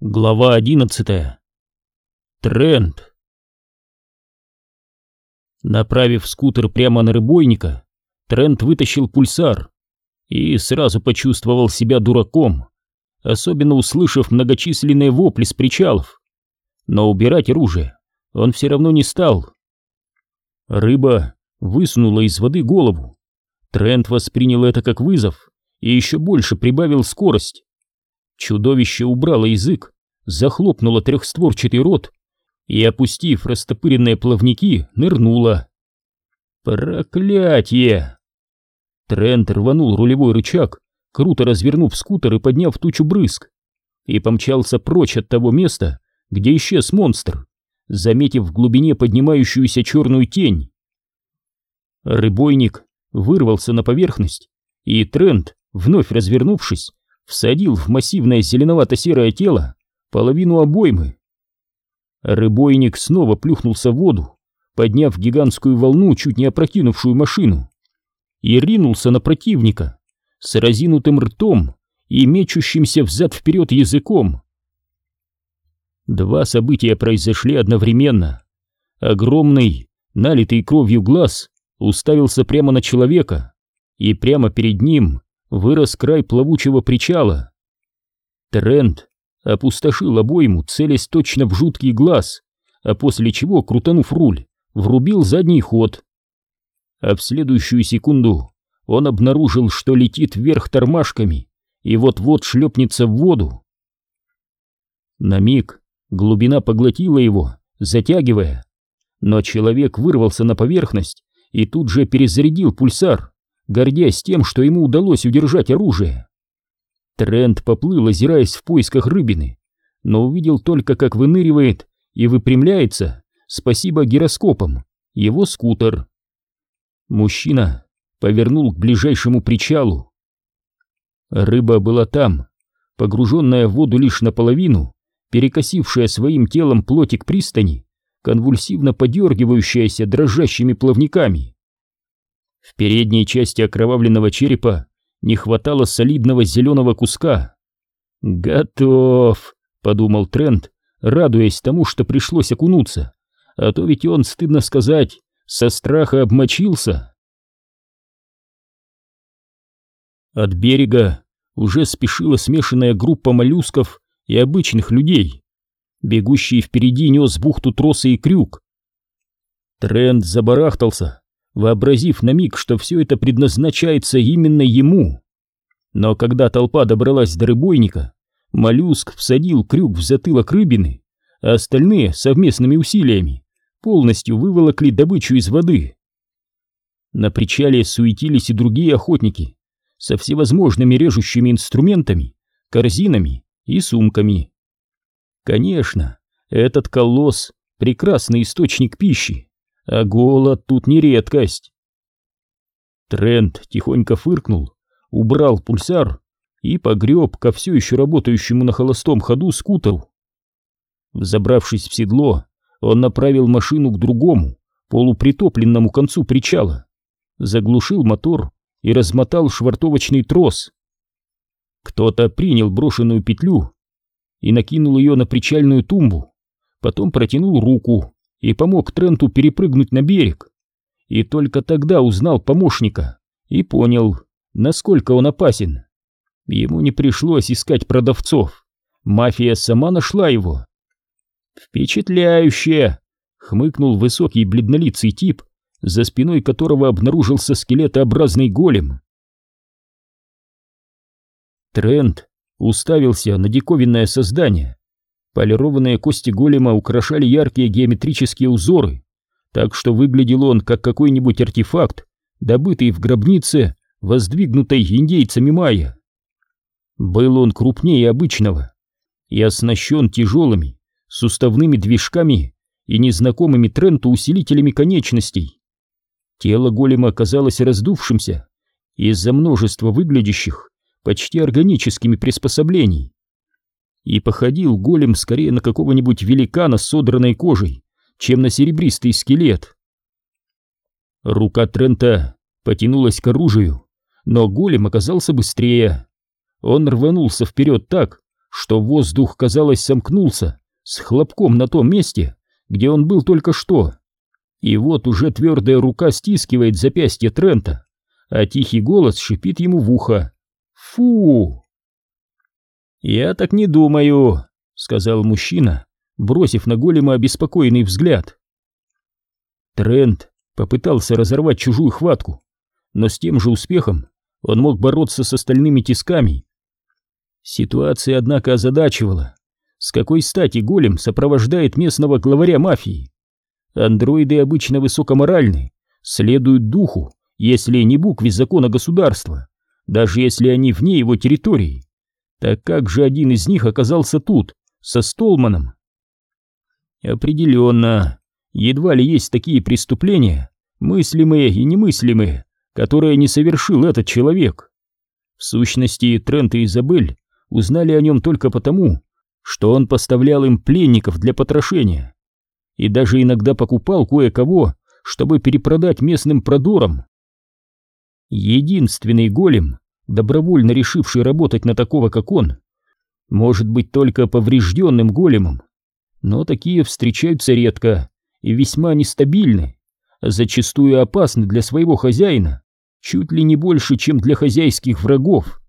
Глава одиннадцатая. Тренд. Направив скутер прямо на рыбойника, Трент вытащил пульсар и сразу почувствовал себя дураком, особенно услышав многочисленные вопли с причалов. Но убирать оружие он все равно не стал. Рыба высунула из воды голову. Трент воспринял это как вызов и еще больше прибавил скорость. Чудовище убрало язык, захлопнуло трехстворчатый рот и, опустив растопыренные плавники, нырнуло. Проклятье! Трент рванул рулевой рычаг, круто развернув скутер и подняв тучу брызг, и помчался прочь от того места, где исчез монстр, заметив в глубине поднимающуюся черную тень. Рыбойник вырвался на поверхность, и Трент, вновь развернувшись, всадил в массивное зеленовато-серое тело половину обоймы. Рыбойник снова плюхнулся в воду, подняв гигантскую волну, чуть не опрокинувшую машину, и ринулся на противника с разинутым ртом и мечущимся взад-вперед языком. Два события произошли одновременно. Огромный, налитый кровью глаз уставился прямо на человека, и прямо перед ним вырос край плавучего причала. Трент опустошил обойму, целясь точно в жуткий глаз, а после чего, крутанув руль, врубил задний ход. А в следующую секунду он обнаружил, что летит вверх тормашками и вот-вот шлепнется в воду. На миг глубина поглотила его, затягивая, но человек вырвался на поверхность и тут же перезарядил пульсар, гордясь тем, что ему удалось удержать оружие. Трент поплыл, озираясь в поисках рыбины, но увидел только, как выныривает и выпрямляется, спасибо гироскопам, его скутер. Мужчина повернул к ближайшему причалу. Рыба была там, погруженная в воду лишь наполовину, перекосившая своим телом плотик пристани, конвульсивно подергивающаяся дрожащими плавниками. В передней части окровавленного черепа не хватало солидного зеленого куска. «Готов», — подумал Трент, радуясь тому, что пришлось окунуться, а то ведь он, стыдно сказать, со страха обмочился. От берега уже спешила смешанная группа моллюсков и обычных людей. Бегущий впереди нес бухту троса и крюк. Трент забарахтался, вообразив на миг, что все это предназначается именно ему. Но когда толпа добралась до рыбойника, моллюск всадил крюк в затылок рыбины, а остальные совместными усилиями полностью выволокли добычу из воды. На причале суетились и другие охотники со всевозможными режущими инструментами, корзинами и сумками. Конечно, этот колосс — прекрасный источник пищи, а голод тут не редкость. Трент тихонько фыркнул, убрал пульсар и погреб ко все еще работающему на холостом ходу скутеру. Взобравшись в седло, он направил машину к другому, полупритопленному концу причала, заглушил мотор и размотал швартовочный трос. Кто-то принял брошенную петлю и накинул ее на причальную тумбу, потом протянул руку и помог Тренту перепрыгнуть на берег. И только тогда узнал помощника и понял, насколько он опасен. Ему не пришлось искать продавцов. Мафия сама нашла его. «Впечатляюще!» — хмыкнул высокий бледнолицый тип, за спиной которого обнаружился скелетообразный голем. Трент уставился на диковинное создание, Полированные кости голема украшали яркие геометрические узоры, так что выглядел он как какой-нибудь артефакт, добытый в гробнице, воздвигнутой индейцами майя. Был он крупнее обычного и оснащен тяжелыми суставными движками и незнакомыми Тренту усилителями конечностей. Тело голема казалось раздувшимся из-за множества выглядящих почти органическими приспособлений и походил голем скорее на какого-нибудь великана с содранной кожей, чем на серебристый скелет. Рука Трента потянулась к оружию, но голем оказался быстрее. Он рванулся вперед так, что воздух, казалось, сомкнулся с хлопком на том месте, где он был только что. И вот уже твердая рука стискивает запястье Трента, а тихий голос шипит ему в ухо. «Фу!» «Я так не думаю», — сказал мужчина, бросив на голема обеспокоенный взгляд. Трент попытался разорвать чужую хватку, но с тем же успехом он мог бороться с остальными тисками. Ситуация, однако, озадачивала. С какой стати голем сопровождает местного главаря мафии? Андроиды обычно высокоморальны, следуют духу, если не букве закона государства, даже если они вне его территории. Так как же один из них оказался тут, со Столманом? Определенно, едва ли есть такие преступления, мыслимые и немыслимые, которые не совершил этот человек. В сущности, Трент и Изабель узнали о нем только потому, что он поставлял им пленников для потрошения и даже иногда покупал кое-кого, чтобы перепродать местным продорам. Единственный голем, добровольно решивший работать на такого, как он, может быть только поврежденным големом, но такие встречаются редко и весьма нестабильны, зачастую опасны для своего хозяина, чуть ли не больше, чем для хозяйских врагов.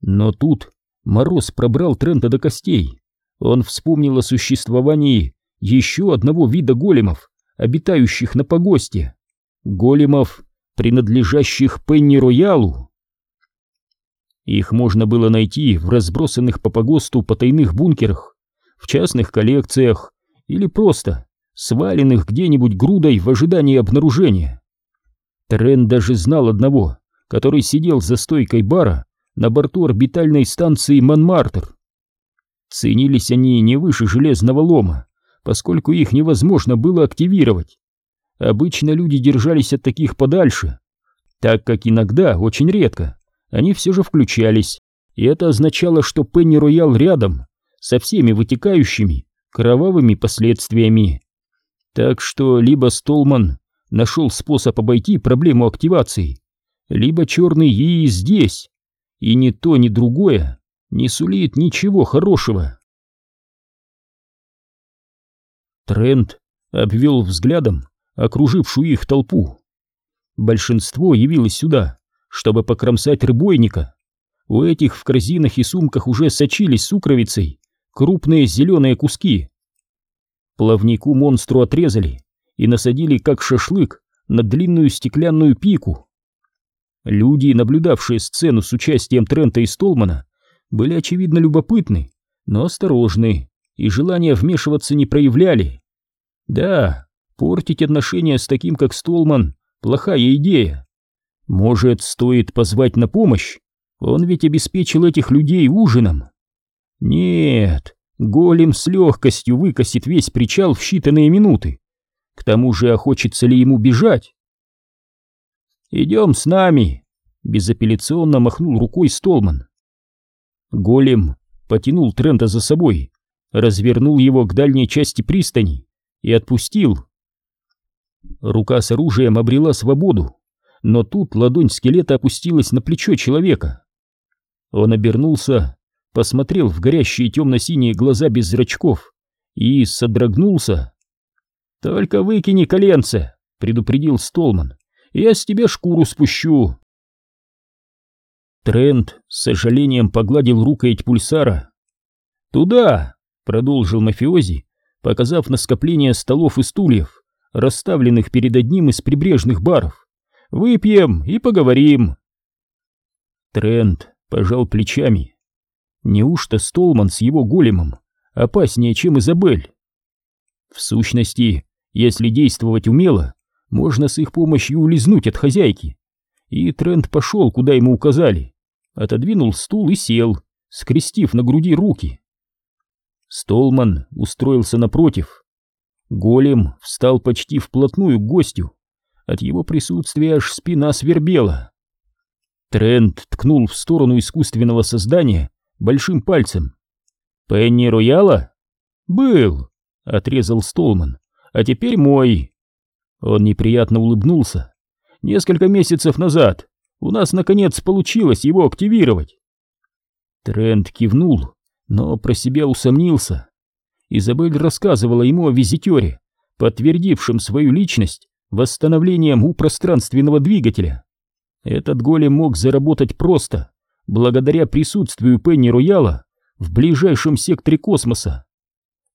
Но тут мороз пробрал Трента до костей. Он вспомнил о существовании еще одного вида големов, обитающих на погосте. Големов, принадлежащих Пенни-Роялу. Их можно было найти в разбросанных по погосту потайных бункерах, в частных коллекциях или просто сваленных где-нибудь грудой в ожидании обнаружения. Трен даже знал одного, который сидел за стойкой бара на борту орбитальной станции Монмартр. Ценились они не выше железного лома, поскольку их невозможно было активировать. Обычно люди держались от таких подальше, так как иногда, очень редко, они все же включались, и это означало, что Пенни Роял рядом, со всеми вытекающими кровавыми последствиями. Так что либо Столман нашел способ обойти проблему активации, либо черный ей здесь, и ни то, ни другое не сулит ничего хорошего. Трент обвел взглядом окружившую их толпу. Большинство явилось сюда, чтобы покромсать рыбойника. У этих в корзинах и сумках уже сочились сукровицей крупные зеленые куски. Плавнику монстру отрезали и насадили как шашлык на длинную стеклянную пику. Люди, наблюдавшие сцену с участием Трента и Столмана, были очевидно любопытны, но осторожны и желания вмешиваться не проявляли. Да, портить отношения с таким, как Столман, плохая идея. Может, стоит позвать на помощь? Он ведь обеспечил этих людей ужином. Нет, голем с легкостью выкосит весь причал в считанные минуты. К тому же, охочется ли ему бежать? «Идем с нами!» — безапелляционно махнул рукой Столман. Голем потянул Трента за собой, развернул его к дальней части пристани и отпустил. Рука с оружием обрела свободу, но тут ладонь скелета опустилась на плечо человека. Он обернулся, посмотрел в горящие темно-синие глаза без зрачков и содрогнулся. «Только выкини коленце», — предупредил Столман, — «я с тебя шкуру спущу». Трент с сожалением погладил рукоять пульсара. «Туда!» — продолжил мафиози, показав на скопление столов и стульев, расставленных перед одним из прибрежных баров. «Выпьем и поговорим!» Трент пожал плечами. Неужто Столман с его големом опаснее, чем Изабель? В сущности, если действовать умело, можно с их помощью улизнуть от хозяйки. И Трент пошел, куда ему указали, отодвинул стул и сел, скрестив на груди руки. Столман устроился напротив. Голем встал почти вплотную к гостю. От его присутствия аж спина свербела. Трент ткнул в сторону искусственного создания большим пальцем. «Пенни Рояла?» «Был», — отрезал Столман а теперь мой. Он неприятно улыбнулся. Несколько месяцев назад у нас наконец получилось его активировать. Трент кивнул. но про себя усомнился. Изабель рассказывала ему о визитере, подтвердившем свою личность восстановлением у пространственного двигателя. Этот голем мог заработать просто, благодаря присутствию Пенни Рояла в ближайшем секторе космоса.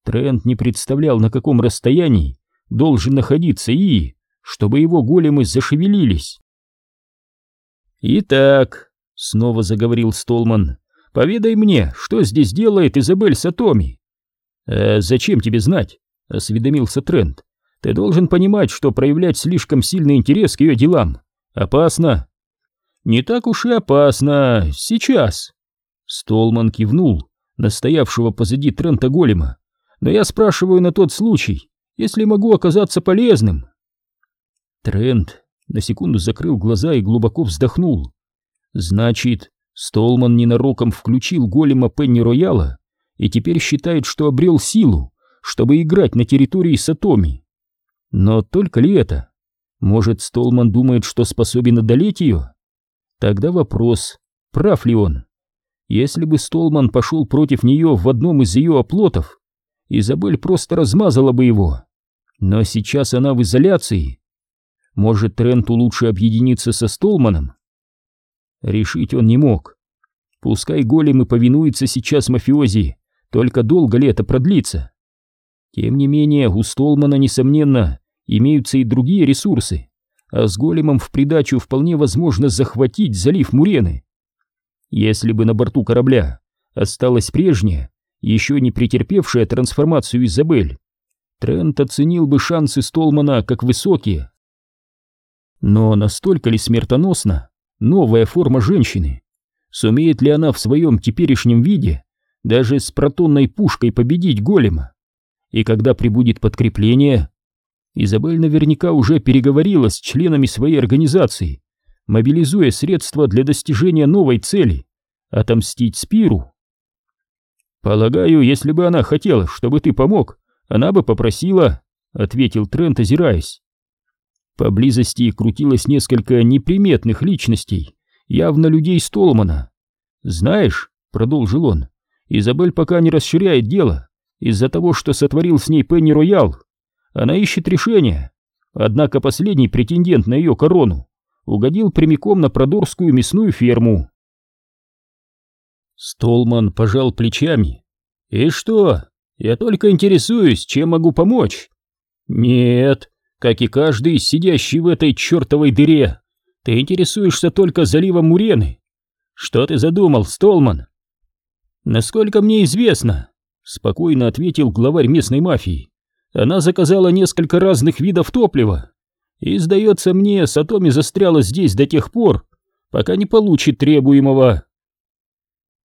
Трент не представлял, на каком расстоянии должен находиться И, чтобы его големы зашевелились. «Итак», — снова заговорил Столман, — «поведай мне, что здесь делает Изабель Сатоми?» «А зачем тебе знать?» — осведомился Трент. «Ты должен понимать, что проявлять слишком сильный интерес к ее делам опасно». «Не так уж и опасно сейчас», — Столман кивнул на стоявшего позади Трента голема. «Но я спрашиваю на тот случай, если могу оказаться полезным». Трент на секунду закрыл глаза и глубоко вздохнул. «Значит, Столман ненароком включил голема Пенни Рояла и теперь считает, что обрел силу, чтобы играть на территории Сатоми. Но только ли это? Может, Столман думает, что способен одолеть ее? Тогда вопрос, прав ли он? Если бы Столман пошел против нее в одном из ее оплотов, Изабель просто размазала бы его. Но сейчас она в изоляции. Может, Тренту лучше объединиться со Столманом? Решить он не мог. Пускай голем и повинуется сейчас мафиози, только долго ли это продлится? Тем не менее, у Столмана, несомненно, имеются и другие ресурсы, а с големом в придачу вполне возможно захватить залив Мурены. Если бы на борту корабля осталась прежняя, еще не претерпевшая трансформацию Изабель, Трент оценил бы шансы Столмана как высокие. Но настолько ли смертоносна новая форма женщины? Сумеет ли она в своем теперешнем виде даже с протонной пушкой победить голема. И когда прибудет подкрепление, Изабель наверняка уже переговорила с членами своей организации, мобилизуя средства для достижения новой цели — отомстить Спиру. «Полагаю, если бы она хотела, чтобы ты помог, она бы попросила», — ответил Трент, озираясь. Поблизости крутилось несколько неприметных личностей, явно людей Столмана. «Знаешь», — продолжил он, Изабель пока не расширяет дело из-за того, что сотворил с ней Пенни Роял. Она ищет решение. Однако последний претендент на ее корону угодил прямиком на Продорскую мясную ферму. Столман пожал плечами. «И что? Я только интересуюсь, чем могу помочь?» «Нет, как и каждый, сидящий в этой чертовой дыре, ты интересуешься только заливом Мурены. Что ты задумал, Столман?» «Насколько мне известно», — спокойно ответил главарь местной мафии, «она заказала несколько разных видов топлива, и, сдается мне, Сатоми застряла здесь до тех пор, пока не получит требуемого».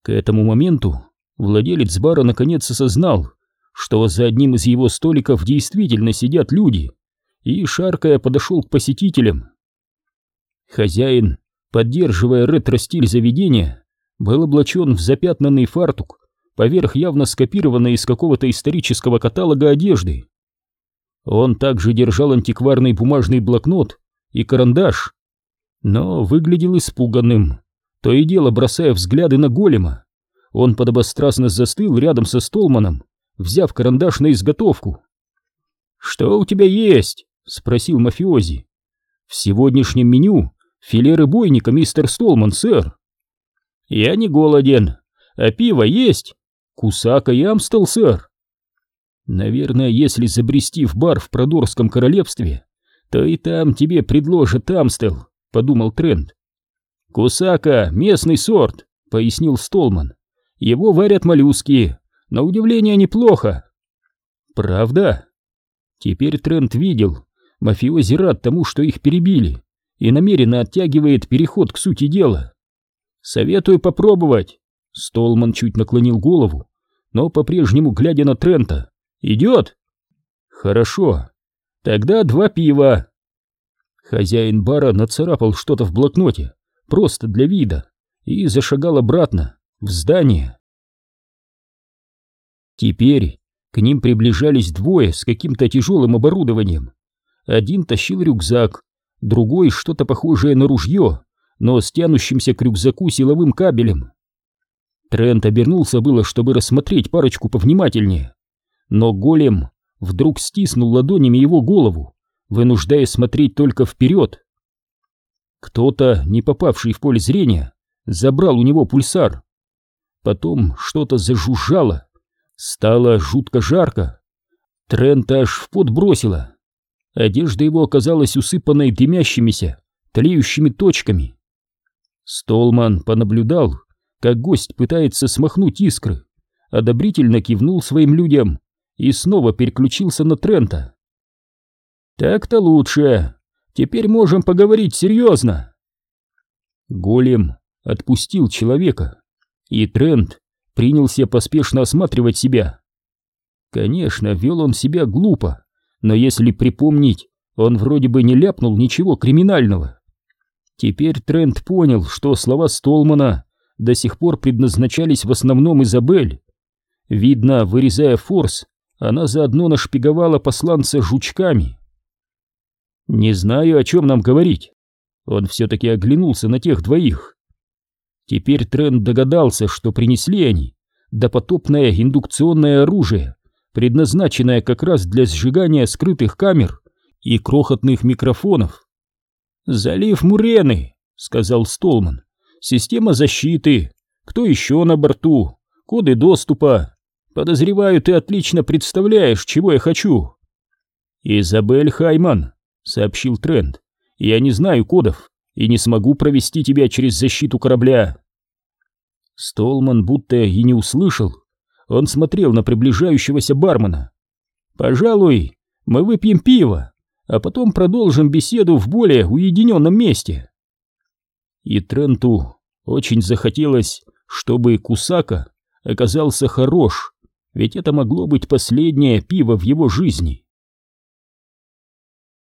К этому моменту владелец бара наконец осознал, что за одним из его столиков действительно сидят люди, и, шаркая, подошел к посетителям. Хозяин, поддерживая ретро-стиль заведения, был облачен в запятнанный фартук, поверх явно скопированной из какого-то исторического каталога одежды. Он также держал антикварный бумажный блокнот и карандаш, но выглядел испуганным, то и дело бросая взгляды на голема. Он подобострастно застыл рядом со Столманом, взяв карандаш на изготовку. «Что у тебя есть?» — спросил мафиози. «В сегодняшнем меню филе рыбойника, мистер Столман, сэр», «Я не голоден. А пиво есть? Кусака и Амстел, сэр?» «Наверное, если забрести в бар в Продорском королевстве, то и там тебе предложат Амстел», — подумал Трент. «Кусака — местный сорт», — пояснил Столман. «Его варят моллюски, на удивление неплохо». «Правда?» Теперь Трент видел, мафиози рад тому, что их перебили, и намеренно оттягивает переход к сути дела. Советую попробовать. Столман чуть наклонил голову, но по-прежнему глядя на Трента. Идет? Хорошо. Тогда два пива. Хозяин бара нацарапал что-то в блокноте, просто для вида, и зашагал обратно, в здание. Теперь к ним приближались двое с каким-то тяжелым оборудованием. Один тащил рюкзак, другой что-то похожее на ружье, но с тянущимся к рюкзаку силовым кабелем. Трент обернулся было, чтобы рассмотреть парочку повнимательнее, но голем вдруг стиснул ладонями его голову, вынуждая смотреть только вперед. Кто-то, не попавший в поле зрения, забрал у него пульсар. Потом что-то зажужжало, стало жутко жарко. Трент аж в пот бросило. Одежда его оказалась усыпанной дымящимися, тлеющими точками. Столман понаблюдал, как гость пытается смахнуть искры, одобрительно кивнул своим людям и снова переключился на Трента. «Так-то лучше. Теперь можем поговорить серьезно». Голем отпустил человека, и Трент принялся поспешно осматривать себя. Конечно, вел он себя глупо, но если припомнить, он вроде бы не ляпнул ничего криминального. Теперь Трент понял, что слова Столмана до сих пор предназначались в основном Изабель. Видно, вырезая форс, она заодно нашпиговала посланца жучками. Не знаю, о чем нам говорить. Он все-таки оглянулся на тех двоих. Теперь Трент догадался, что принесли они допотопное индукционное оружие, предназначенное как раз для сжигания скрытых камер и крохотных микрофонов. «Залив Мурены», — сказал Столман. «Система защиты. Кто еще на борту? Коды доступа. Подозреваю, ты отлично представляешь, чего я хочу». «Изабель Хайман», — сообщил Трент. «Я не знаю кодов и не смогу провести тебя через защиту корабля». Столман будто и не услышал. Он смотрел на приближающегося бармена. «Пожалуй, мы выпьем пиво, а потом продолжим беседу в более уединенном месте». И Тренту очень захотелось, чтобы Кусака оказался хорош, ведь это могло быть последнее пиво в его жизни.